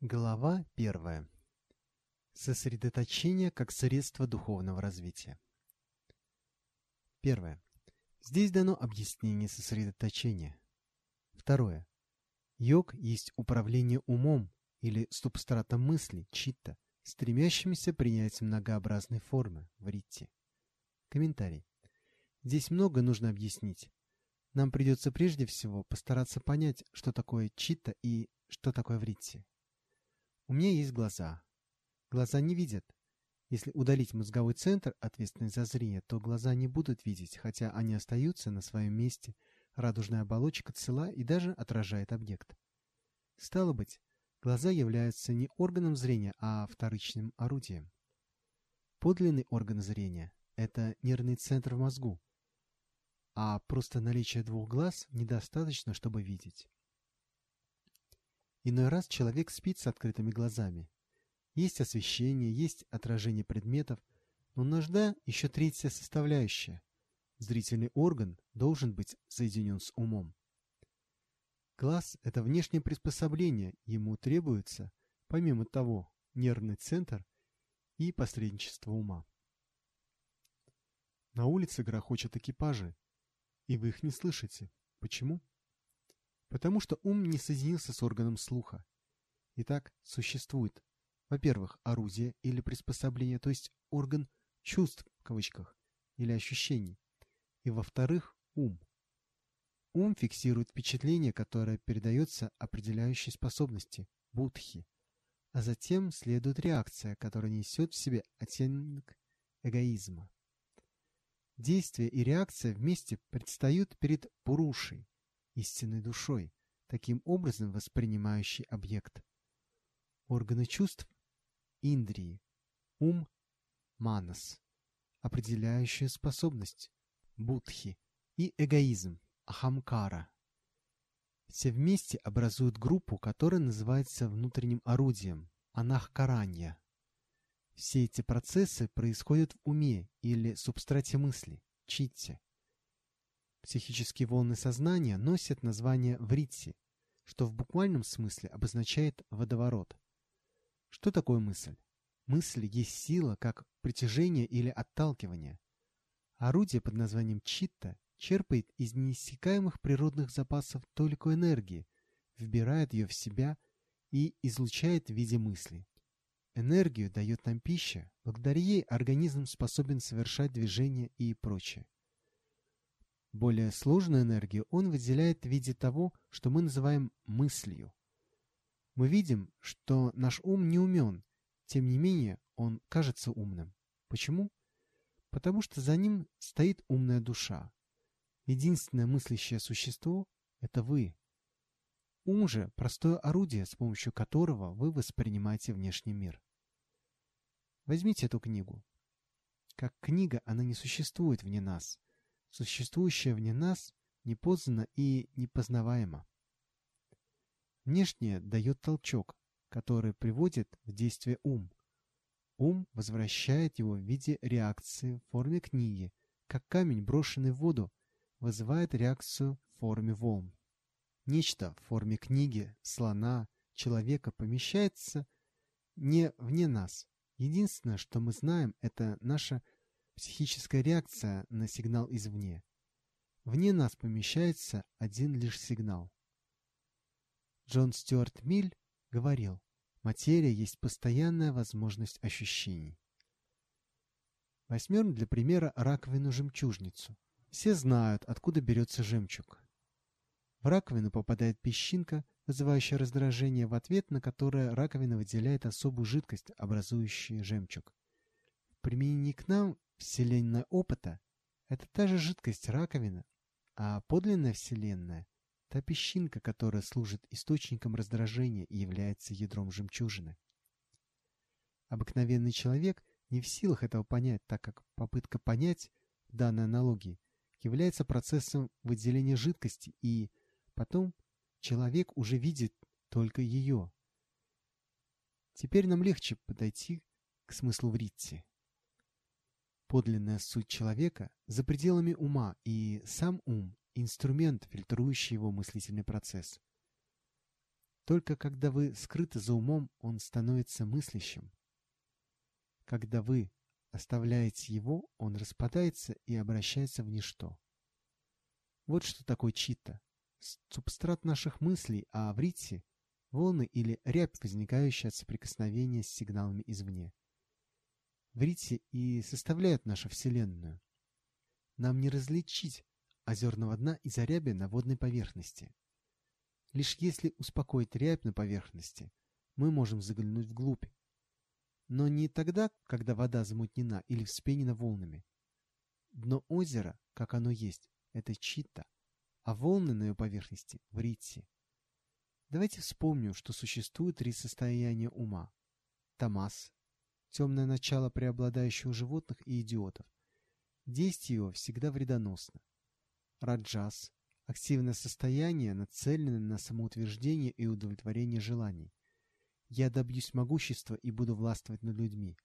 Глава первая. Сосредоточение как средство духовного развития. Первое. Здесь дано объяснение сосредоточения. Второе. Йог есть управление умом или субстратом мысли, читта, стремящимися принять многообразные формы, вритти. Комментарий. Здесь много нужно объяснить. Нам придется прежде всего постараться понять, что такое читта и что такое вритти. У меня есть глаза. Глаза не видят. Если удалить мозговой центр, ответственный за зрение, то глаза не будут видеть, хотя они остаются на своем месте, радужная оболочка цела и даже отражает объект. Стало быть, глаза являются не органом зрения, а вторичным орудием. Подлинный орган зрения – это нервный центр в мозгу, а просто наличие двух глаз недостаточно, чтобы видеть. Иной раз человек спит с открытыми глазами. Есть освещение, есть отражение предметов, но нужда еще третья составляющая. Зрительный орган должен быть соединен с умом. Глаз – это внешнее приспособление, ему требуется, помимо того, нервный центр и посредничество ума. На улице грохочут экипажи, и вы их не слышите. Почему? Потому что ум не соединился с органом слуха. Итак, существует, во-первых, орудие или приспособление, то есть орган чувств, в кавычках, или ощущений. И во-вторых, ум. Ум фиксирует впечатление, которое передается определяющей способности, будхи. А затем следует реакция, которая несет в себе оттенок эгоизма. Действие и реакция вместе предстают перед Пурушей, истинной душой, таким образом воспринимающий объект. Органы чувств – индрии, ум – манас, определяющая способность – будхи и эгоизм – ахамкара. Все вместе образуют группу, которая называется внутренним орудием – анахкаранья. Все эти процессы происходят в уме или субстрате мысли – читте. Психические волны сознания носят название вритти, что в буквальном смысле обозначает водоворот. Что такое мысль? Мысль есть сила как притяжение или отталкивание. Орудие под названием читта черпает из неиссякаемых природных запасов только энергии, вбирает ее в себя и излучает в виде мысли. Энергию дает нам пища, благодаря ей организм способен совершать движения и прочее. Более сложную энергию он выделяет в виде того, что мы называем мыслью. Мы видим, что наш ум не умен, тем не менее он кажется умным. Почему? Потому что за ним стоит умная душа. Единственное мыслящее существо – это вы. Ум же – простое орудие, с помощью которого вы воспринимаете внешний мир. Возьмите эту книгу. Как книга она не существует вне нас – существующее вне нас, непознано и непознаваемо. Внешнее дает толчок, который приводит в действие ум. Ум возвращает его в виде реакции в форме книги, как камень, брошенный в воду, вызывает реакцию в форме волн. Нечто в форме книги, слона, человека помещается не вне нас. Единственное, что мы знаем, это наша психическая реакция на сигнал извне. Вне нас помещается один лишь сигнал. Джон Стюарт Миль говорил, материя есть постоянная возможность ощущений. Возьмем для примера раковину-жемчужницу. Все знают, откуда берется жемчуг. В раковину попадает песчинка, вызывающая раздражение, в ответ на которое раковина выделяет особую жидкость, образующую жемчуг. В применении к нам Вселенная опыта — это та же жидкость раковина, а подлинная Вселенная — та песчинка, которая служит источником раздражения и является ядром жемчужины. Обыкновенный человек не в силах этого понять, так как попытка понять в данной аналогии является процессом выделения жидкости, и потом человек уже видит только ее. Теперь нам легче подойти к смыслу Вритти. Подлинная суть человека за пределами ума, и сам ум – инструмент, фильтрующий его мыслительный процесс. Только когда вы скрыты за умом, он становится мыслящим. Когда вы оставляете его, он распадается и обращается в ничто. Вот что такое чита. Субстрат наших мыслей, а в рите – волны или рябь, возникающая от соприкосновения с сигналами извне. В рите и составляют нашу Вселенную. Нам не различить озерного дна из-за ряби на водной поверхности. Лишь если успокоить рябь на поверхности, мы можем заглянуть вглубь. Но не тогда, когда вода замутнена или вспенена волнами. Дно озера, как оно есть, это чита, а волны на ее поверхности – вритси. Давайте вспомним, что существует три состояния ума. Тамас – темное начало, преобладающее у животных и идиотов. Действие его всегда вредоносно. Раджас – активное состояние, нацеленное на самоутверждение и удовлетворение желаний. Я добьюсь могущества и буду властвовать над людьми.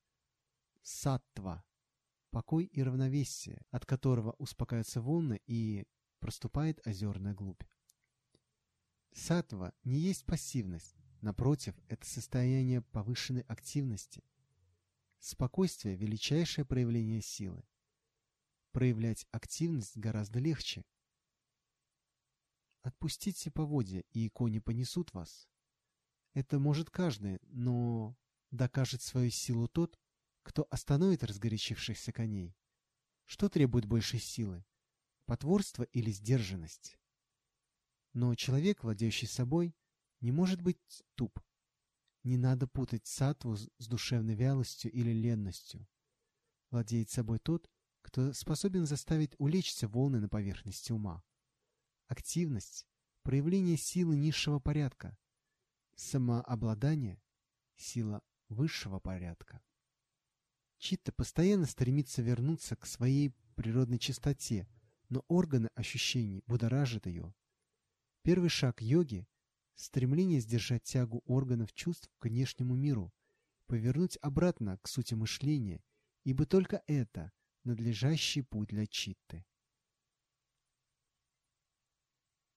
Саттва – покой и равновесие, от которого успокаиваются волны и проступает озерная глубь. Саттва не есть пассивность, напротив, это состояние повышенной активности. Спокойствие – величайшее проявление силы проявлять активность гораздо легче. Отпустите поводья, и кони понесут вас. Это может каждый, но докажет свою силу тот, кто остановит разгорячившихся коней. Что требует большей силы? Потворство или сдержанность? Но человек, владеющий собой, не может быть туп. Не надо путать сатву с душевной вялостью или ленностью. Владеет собой тот, кто способен заставить улечься волны на поверхности ума. Активность – проявление силы низшего порядка. Самообладание – сила высшего порядка. Читта постоянно стремится вернуться к своей природной чистоте, но органы ощущений будоражат ее. Первый шаг йоги – стремление сдержать тягу органов чувств к внешнему миру, повернуть обратно к сути мышления, ибо только это – надлежащий путь для читты.